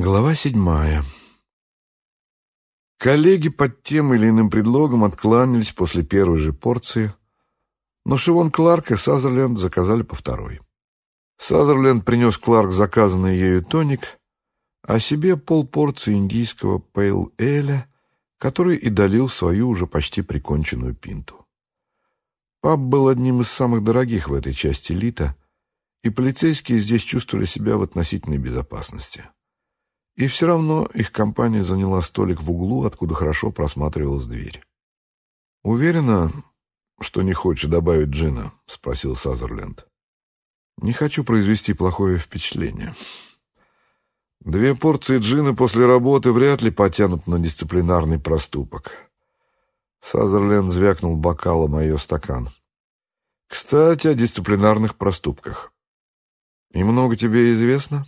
Глава седьмая. Коллеги под тем или иным предлогом откланялись после первой же порции, но Шивон Кларк и Сазерленд заказали по второй. Сазерленд принес Кларк заказанный ею тоник, а себе полпорции индийского пейл-эля, который и долил свою уже почти приконченную пинту. Паб был одним из самых дорогих в этой части Лита, и полицейские здесь чувствовали себя в относительной безопасности. И все равно их компания заняла столик в углу, откуда хорошо просматривалась дверь. «Уверена, что не хочешь добавить джина?» — спросил Сазерленд. «Не хочу произвести плохое впечатление. Две порции джина после работы вряд ли потянут на дисциплинарный проступок». Сазерленд звякнул бокалом о ее стакан. «Кстати, о дисциплинарных проступках. И много тебе известно?»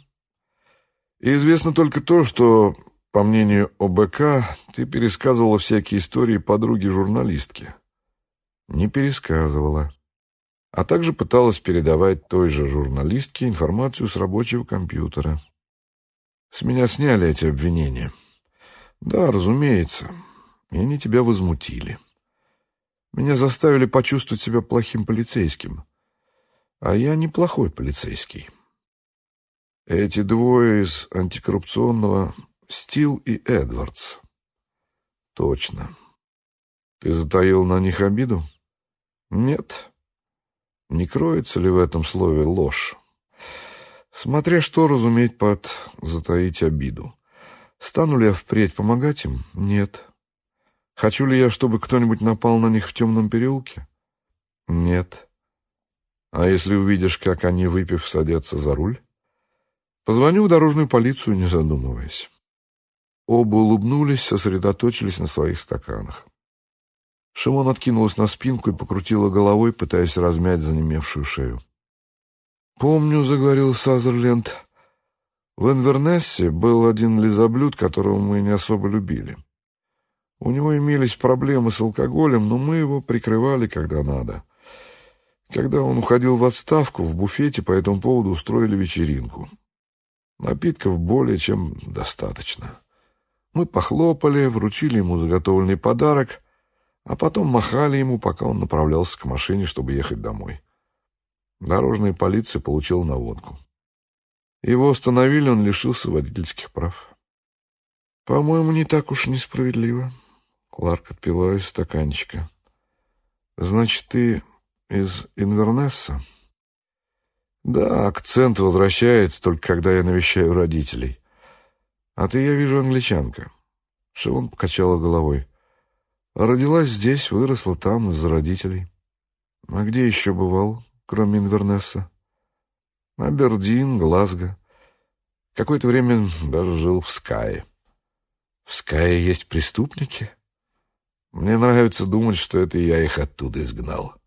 Известно только то, что, по мнению ОБК, ты пересказывала всякие истории подруги-журналистки. Не пересказывала. А также пыталась передавать той же журналистке информацию с рабочего компьютера. С меня сняли эти обвинения. Да, разумеется. И они тебя возмутили. Меня заставили почувствовать себя плохим полицейским. А я неплохой полицейский. Эти двое из антикоррупционного Стил и Эдвардс. Точно. Ты затаил на них обиду? Нет. Не кроется ли в этом слове ложь? Смотря что разуметь под «затаить обиду». Стану ли я впредь помогать им? Нет. Хочу ли я, чтобы кто-нибудь напал на них в темном переулке? Нет. А если увидишь, как они, выпив, садятся за руль? Позвоню в дорожную полицию, не задумываясь. Оба улыбнулись, сосредоточились на своих стаканах. Шимон откинулась на спинку и покрутила головой, пытаясь размять занемевшую шею. «Помню», — заговорил Сазерленд, — «в Инвернессе был один лизоблюд, которого мы не особо любили. У него имелись проблемы с алкоголем, но мы его прикрывали, когда надо. Когда он уходил в отставку, в буфете по этому поводу устроили вечеринку. Напитков более чем достаточно. Мы похлопали, вручили ему заготовленный подарок, а потом махали ему, пока он направлялся к машине, чтобы ехать домой. Дорожная полиция получила наводку. Его остановили, он лишился водительских прав. По-моему, не так уж несправедливо. Кларк отпила из стаканчика. Значит, ты из Инвернесса? Да, акцент возвращается только когда я навещаю родителей. А ты, я вижу, англичанка. Шивон покачала головой. Родилась здесь, выросла там из-за родителей. А где еще бывал, кроме Инвернесса? Абердин, Глазго. Какое-то время даже жил в Скае. В Скае есть преступники? Мне нравится думать, что это я их оттуда изгнал.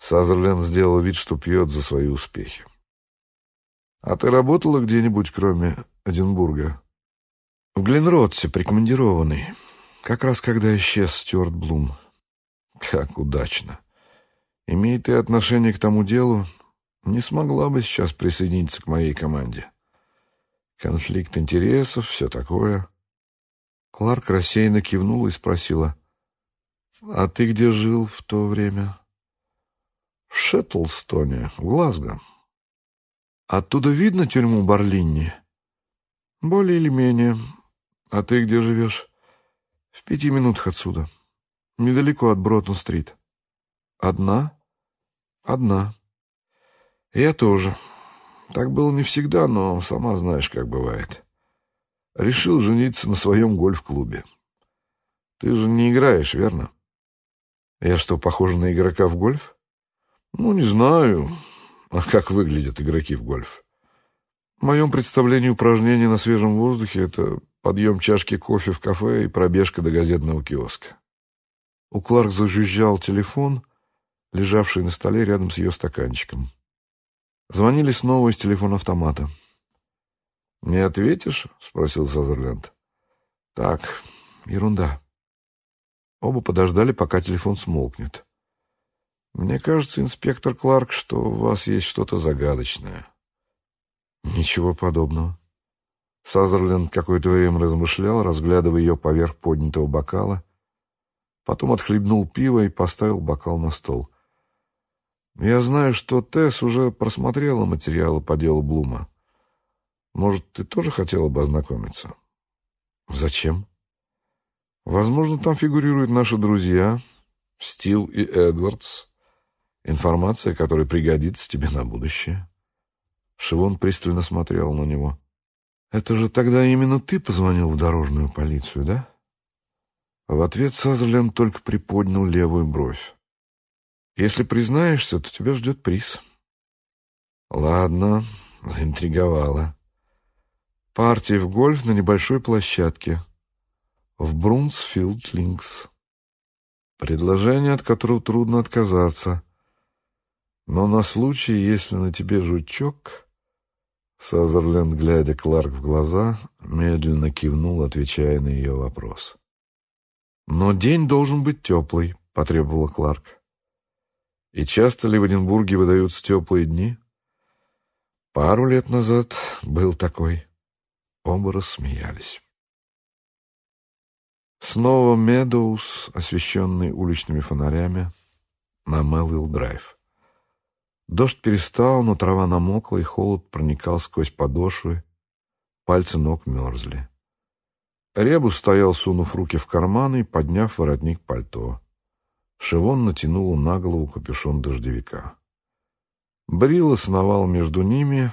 Сазерленд сделал вид, что пьет за свои успехи. «А ты работала где-нибудь, кроме Эдинбурга?» «В Гленротсе, прикомандированный. Как раз когда исчез Стюарт Блум». «Как удачно. Имеет ты отношение к тому делу, не смогла бы сейчас присоединиться к моей команде. Конфликт интересов, все такое». Кларк рассеянно кивнула и спросила, «А ты где жил в то время?» В Шеттлстоне, в Глазго. Оттуда видно тюрьму Барлинни? Более или менее. А ты где живешь? В пяти минутах отсюда. Недалеко от Бротон-стрит. Одна? Одна. Я тоже. Так было не всегда, но сама знаешь, как бывает. Решил жениться на своем гольф-клубе. Ты же не играешь, верно? Я что, похожа на игрока в гольф? Ну, не знаю. А как выглядят игроки в гольф? В моем представлении упражнение на свежем воздухе — это подъем чашки кофе в кафе и пробежка до газетного киоска. У Кларк зажужжал телефон, лежавший на столе рядом с ее стаканчиком. Звонили снова из телефона автомата. «Не ответишь?» — спросил Сазерленд. «Так, ерунда». Оба подождали, пока телефон смолкнет. Мне кажется, инспектор Кларк, что у вас есть что-то загадочное. Ничего подобного. Сазерленд какое-то время размышлял, разглядывая ее поверх поднятого бокала, потом отхлебнул пиво и поставил бокал на стол. «Я знаю, что Тесс уже просмотрела материалы по делу Блума. Может, ты тоже хотела бы ознакомиться?» «Зачем?» «Возможно, там фигурируют наши друзья, Стил и Эдвардс. Информация, которая пригодится тебе на будущее». Шивон пристально смотрел на него. «Это же тогда именно ты позвонил в дорожную полицию, да?» В ответ Сазерленд только приподнял левую бровь. «Если признаешься, то тебя ждет приз». «Ладно, заинтриговала. Партия в гольф на небольшой площадке. В Брунсфилд Линкс. Предложение, от которого трудно отказаться. Но на случай, если на тебе жучок...» Сазерленд, глядя Кларк в глаза, медленно кивнул, отвечая на ее вопрос. «Но день должен быть теплый», — потребовала Кларк. «И часто ли в Эдинбурге выдаются теплые дни?» «Пару лет назад был такой». Оба рассмеялись. Снова Медоуз, освещенный уличными фонарями, на Мелвилл-драйв. Дождь перестал, но трава намокла, и холод проникал сквозь подошвы. Пальцы ног мерзли. Ребус стоял, сунув руки в карманы и подняв воротник пальто. Шивон натянула на голову капюшон дождевика. Брилла сновал между ними,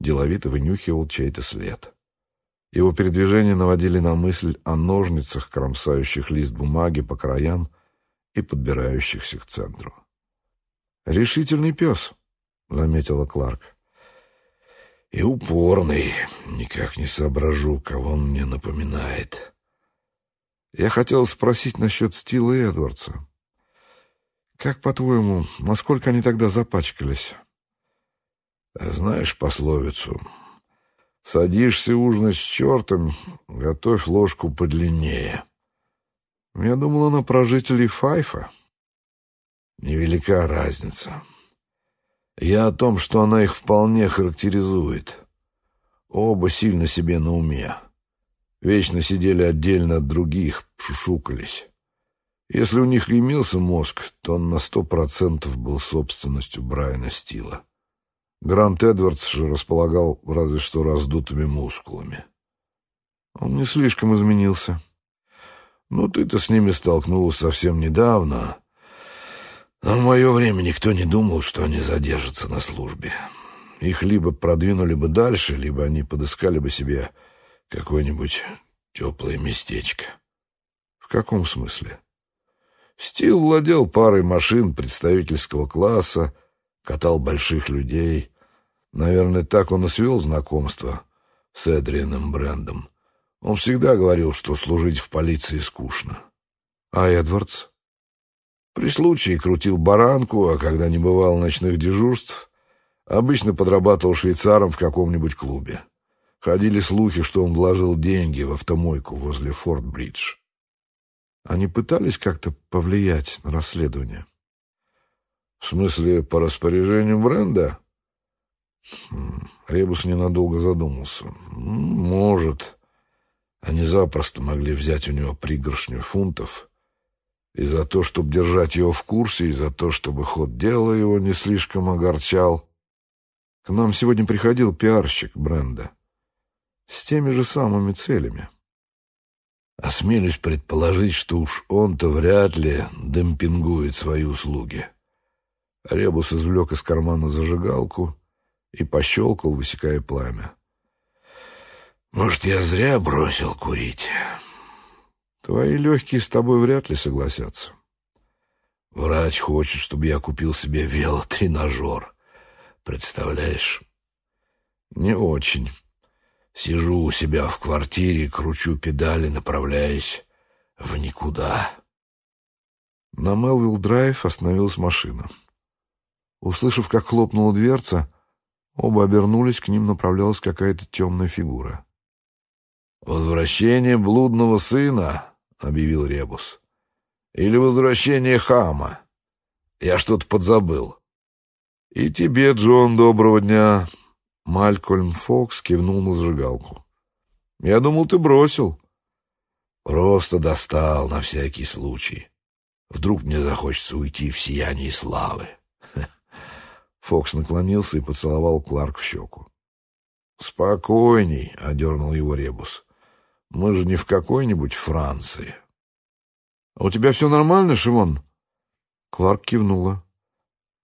деловито вынюхивал чей-то след. Его передвижения наводили на мысль о ножницах, кромсающих лист бумаги по краям и подбирающихся к центру. «Решительный пес», — заметила Кларк. «И упорный. Никак не соображу, кого он мне напоминает». «Я хотел спросить насчет Стила и Эдвардса. Как, по-твоему, насколько они тогда запачкались?» «Знаешь пословицу?» Садишься ужинать с чертом, готовь ложку подлиннее. Я думал, она про жителей Файфа. Невелика разница. Я о том, что она их вполне характеризует. Оба сильно себе на уме. Вечно сидели отдельно от других, шушукались. Если у них имелся мозг, то он на сто процентов был собственностью Брайана Стила. Грант Эдвардс же располагал разве что раздутыми мускулами. Он не слишком изменился. Ну, ты-то с ними столкнулась совсем недавно, но в мое время никто не думал, что они задержатся на службе. Их либо продвинули бы дальше, либо они подыскали бы себе какое-нибудь теплое местечко. В каком смысле? Стил владел парой машин представительского класса, катал больших людей. Наверное, так он и свел знакомство с Эдрианом Брэндом. Он всегда говорил, что служить в полиции скучно. А Эдвардс? При случае крутил баранку, а когда не бывало ночных дежурств, обычно подрабатывал швейцаром в каком-нибудь клубе. Ходили слухи, что он вложил деньги в автомойку возле Форт-Бридж. Они пытались как-то повлиять на расследование? В смысле, по распоряжению бренда? Хм, Ребус ненадолго задумался. Может. Они запросто могли взять у него пригоршню фунтов и за то, чтобы держать его в курсе, и за то, чтобы ход дела его не слишком огорчал. К нам сегодня приходил пиарщик бренда с теми же самыми целями. Осмелюсь предположить, что уж он-то вряд ли демпингует свои услуги. Ребус извлек из кармана зажигалку и пощелкал, высекая пламя. «Может, я зря бросил курить?» Твои легкие с тобой вряд ли согласятся. Врач хочет, чтобы я купил себе велотренажер. Представляешь? Не очень. Сижу у себя в квартире, кручу педали, направляясь в никуда. На Мелвилл-драйв остановилась машина. Услышав, как хлопнула дверца, оба обернулись, к ним направлялась какая-то темная фигура. «Возвращение блудного сына», — объявил Ребус. «Или возвращение хама. Я что-то подзабыл». «И тебе, Джон, доброго дня!» Малькольм Фокс кивнул на зажигалку. Я думал, ты бросил. Просто достал на всякий случай. Вдруг мне захочется уйти в сияние славы. Фокс наклонился и поцеловал Кларк в щеку. «Спокойней», — одернул его Ребус. «Мы же не в какой-нибудь Франции». «А у тебя все нормально, Шивон?» Кларк кивнула.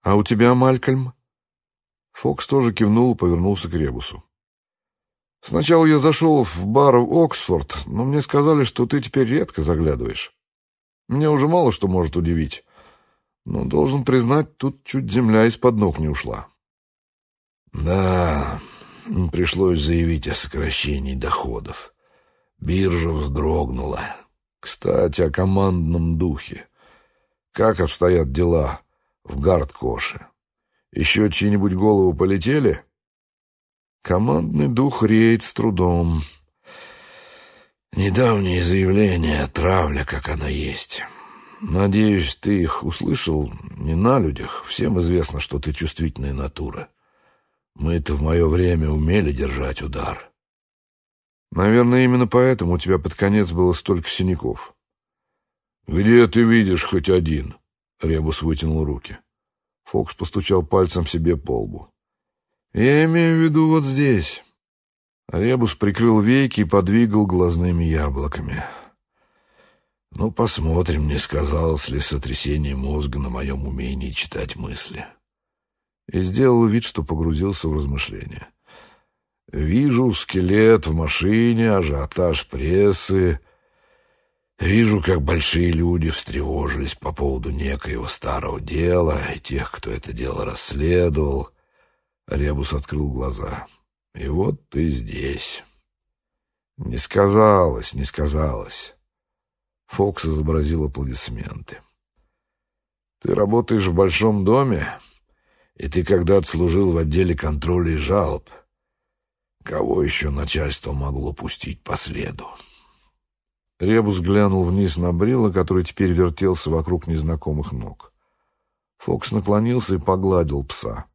«А у тебя, Малькольм?» Фокс тоже кивнул и повернулся к Ребусу. «Сначала я зашел в бар в Оксфорд, но мне сказали, что ты теперь редко заглядываешь. Мне уже мало что может удивить, но, должен признать, тут чуть земля из-под ног не ушла». «Да, пришлось заявить о сокращении доходов. Биржа вздрогнула. Кстати, о командном духе. Как обстоят дела в Гардкоше?» Еще чьи-нибудь головы полетели? Командный дух реет с трудом. Недавние заявления, травля, как она есть. Надеюсь, ты их услышал не на людях. Всем известно, что ты чувствительная натура. Мы-то в мое время умели держать удар. Наверное, именно поэтому у тебя под конец было столько синяков. «Где ты видишь хоть один?» Ребус вытянул руки. Фокс постучал пальцем себе по лбу. «Я имею в виду вот здесь». Ребус прикрыл веки и подвигал глазными яблоками. «Ну, посмотрим, не сказалось ли сотрясение мозга на моем умении читать мысли». И сделал вид, что погрузился в размышления. «Вижу скелет в машине, ажиотаж прессы». Вижу, как большие люди встревожились по поводу некоего старого дела и тех, кто это дело расследовал. Ребус открыл глаза. И вот ты здесь. Не сказалось, не сказалось. Фокс изобразил аплодисменты. Ты работаешь в большом доме, и ты когда-то служил в отделе контроля и жалоб. Кого еще начальство могло пустить по следу? Ребус глянул вниз на Брила, который теперь вертелся вокруг незнакомых ног. Фокс наклонился и погладил пса.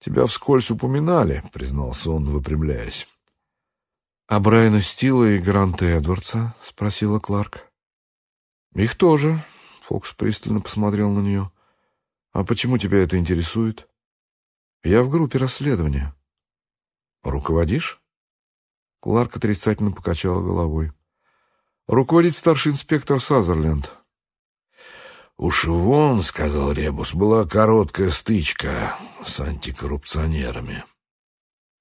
«Тебя вскользь упоминали», — признался он, выпрямляясь. «А Брайана Стила и Гранта Эдвардса?» — спросила Кларк. «Их тоже», — Фокс пристально посмотрел на нее. «А почему тебя это интересует?» «Я в группе расследования». «Руководишь?» Кларк отрицательно покачала головой. Руководит старший инспектор Сазерленд. «Уж вон, — сказал Ребус, — была короткая стычка с антикоррупционерами».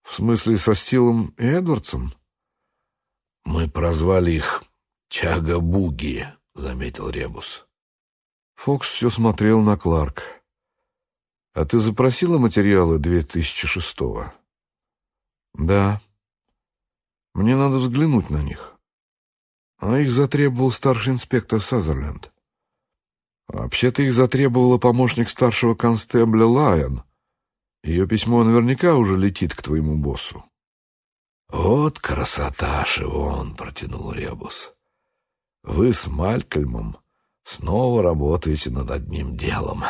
«В смысле, со Стилом и Эдвардсом?» «Мы прозвали их Чага-Буги», — заметил Ребус. Фокс все смотрел на Кларк. «А ты запросила материалы 2006-го?» «Да. Мне надо взглянуть на них». А их затребовал старший инспектор Сазерленд. Вообще-то их затребовала помощник старшего констебля Лайон. Ее письмо наверняка уже летит к твоему боссу. «Вот красота, Шивон!» — протянул Ребус. «Вы с Малькольмом снова работаете над одним делом».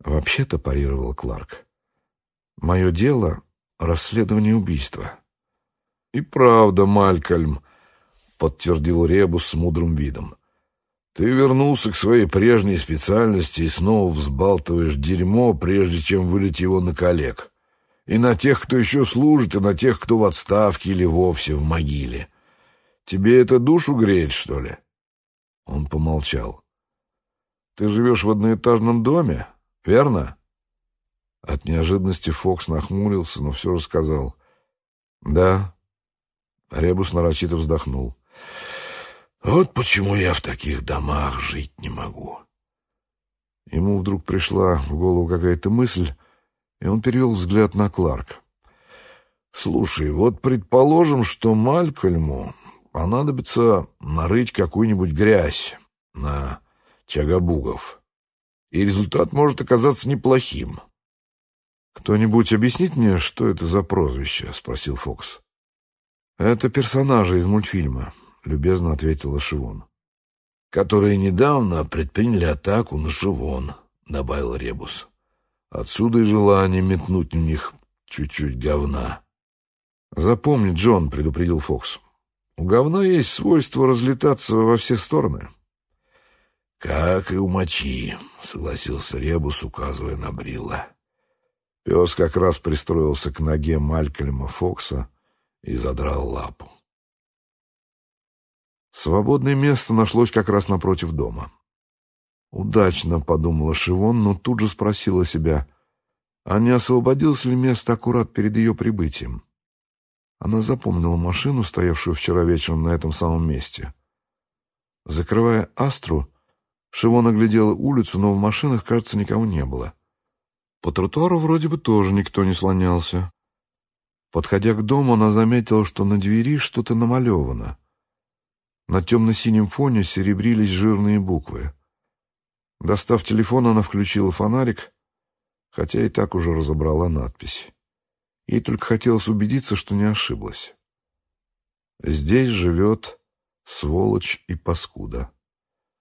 «Вообще-то», — парировал Кларк, — «мое дело — расследование убийства». «И правда, Малькольм», — подтвердил Ребус с мудрым видом. «Ты вернулся к своей прежней специальности и снова взбалтываешь дерьмо, прежде чем вылить его на коллег. И на тех, кто еще служит, и на тех, кто в отставке или вовсе в могиле. Тебе это душу греет, что ли?» Он помолчал. «Ты живешь в одноэтажном доме, верно?» От неожиданности Фокс нахмурился, но все же сказал. «Да». Ребус нарочито вздохнул. Вот почему я в таких домах жить не могу. Ему вдруг пришла в голову какая-то мысль, и он перевел взгляд на Кларк. «Слушай, вот предположим, что Малькольму понадобится нарыть какую-нибудь грязь на Чагабугов, и результат может оказаться неплохим». «Кто-нибудь объяснит мне, что это за прозвище?» — спросил Фокс. «Это персонажи из мультфильма любезно ответила Шивон. «Которые недавно предприняли атаку на Шивон», — добавил Ребус. «Отсюда и желание метнуть в них чуть-чуть говна». «Запомни, Джон», — предупредил Фокс, — «у говна есть свойство разлетаться во все стороны». «Как и у мочи», — согласился Ребус, указывая на Брилла. Пес как раз пристроился к ноге Малькольма Фокса и задрал лапу. Свободное место нашлось как раз напротив дома. Удачно, подумала Шивон, но тут же спросила себя, а не освободилось ли место аккурат перед ее прибытием. Она запомнила машину, стоявшую вчера вечером на этом самом месте. Закрывая Астру, Шивон оглядела улицу, но в машинах, кажется, никого не было. По тротуару вроде бы тоже никто не слонялся. Подходя к дому, она заметила, что на двери что-то намалевано. На темно-синем фоне серебрились жирные буквы. Достав телефон, она включила фонарик, хотя и так уже разобрала надпись. Ей только хотелось убедиться, что не ошиблась. Здесь живет сволочь и паскуда.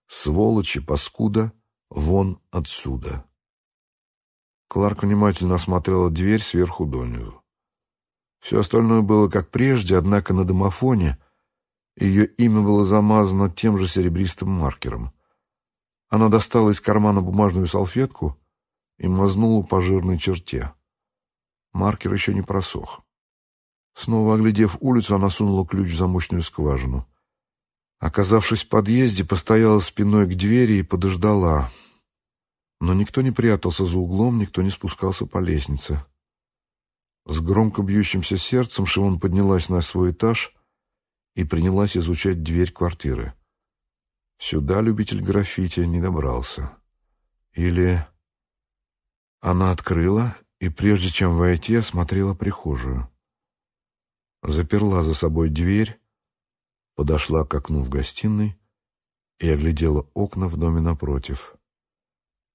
Сволочь и паскуда, вон отсюда. Кларк внимательно осмотрела дверь сверху донизу. Все остальное было как прежде, однако на домофоне ее имя было замазано тем же серебристым маркером. Она достала из кармана бумажную салфетку и мазнула по жирной черте. Маркер еще не просох. Снова оглядев улицу, она сунула ключ в замочную скважину. Оказавшись в подъезде, постояла спиной к двери и подождала. Но никто не прятался за углом, никто не спускался по лестнице. С громко бьющимся сердцем Шимон поднялась на свой этаж и принялась изучать дверь квартиры. Сюда любитель граффити не добрался. Или... Она открыла и, прежде чем войти, осмотрела прихожую. Заперла за собой дверь, подошла к окну в гостиной и оглядела окна в доме напротив,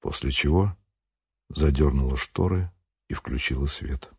после чего задернула шторы и включила свет.